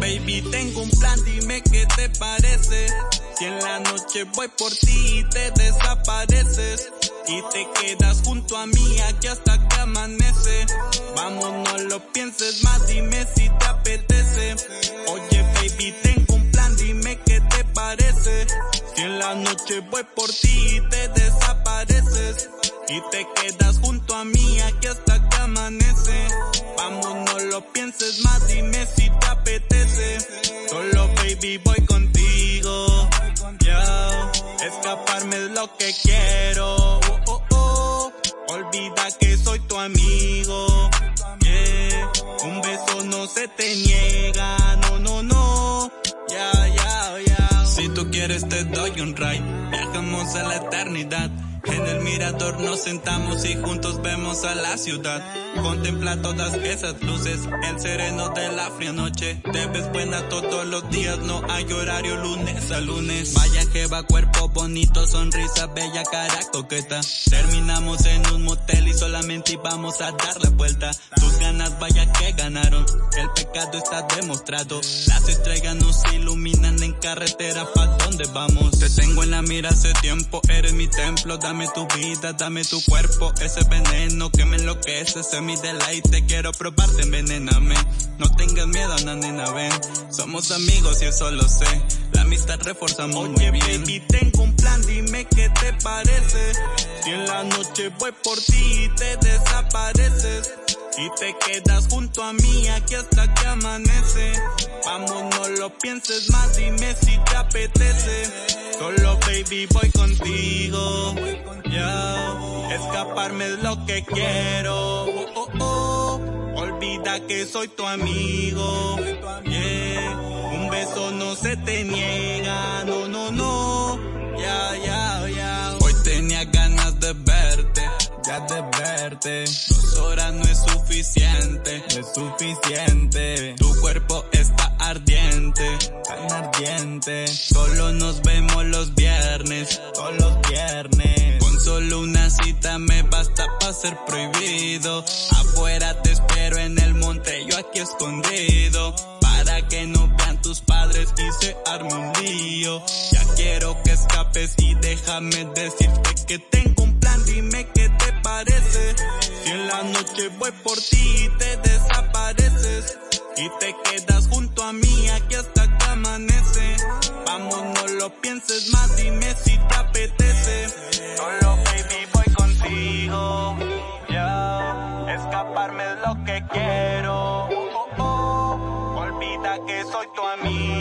baby, tengo un plan, dime qué te parece. Si en la noche voy por ti y te desapareces. Y te quedas junto a mí aquí hasta que amanece. Vamos, no lo pienses más, dime si te apetece. Oye, baby, tengo un plan, dime qué te parece. Si en la noche voy por ti y te desapareces. Y te quedas junto a mí aquí hasta que amanece. Vamos, no lo pienses más, dime si te Solo baby voy contigo. Escaparme es lo que quiero. Oh, oh, oh. Olvida que soy tu amigo. Yeah. Un beso no se te niega. No, no, no. Ya, ya. Si tú quieres te doy un ride. Viajamos a la eternidad. En el mirador nos sentamos y juntos vemos a la ciudad. Contempla todas esas luces, el sereno de la fría noche. Te ves buena todos los días, no hay horario lunes a lunes. Vaya que va cuerpo bonito, sonrisa bella, cara coqueta. Terminamos en un motel y solamente íbamos a dar la vuelta. Tus ganas vaya que ganaron, el pecado está demostrado. Las estrellas nos iluminan en carretera, ¿pa' dónde vamos? Te tengo en la mira hace tiempo, eres mi templo, tu vida, dame tu cuerpo, ese veneno que me enloquece, ese mi deleite, quiero probarte, envenename. No tengas miedo, na nena, ven. Somos amigos y eso lo sé. La amistad reforza muy Oye, bien. baby, tengo un plan, dime qué te parece. Si en la noche voy por ti y te desapareces. Y te quedas junto a mí aquí hasta que amanece. Vamos, no lo pienses más, dime si te apetece. Solo baby voy contigo. Escaparme es lo que quiero. Oh, oh, oh. Olvida que soy tu amigo. Un beso no se te niega. No, no, no. Ya, ya, ya. Hoy tenía ganas de verte, ya de verte. Dos horas no es suficiente, No es suficiente. tu cuerpo está ardiente, Tan ardiente. solo nos vemos los viernes. Todos los viernes. Con solo una cita me basta para ser prohibido. Afuera te espero en el monte, yo aquí escondido. Para que no vean tus padres y se arme un lío. Ya quiero que escapes y déjame decirte que tengo un plan, dime qué te parece. Si en la noche voy por ti y te desapareces. Y te quedas junto a mí aquí hasta Vamos, no lo pienses más, dime si te apetece. Solo baby voy contigo. Yo, escaparme es lo que quiero. Oh, oh. Olvida que soy tu amigo.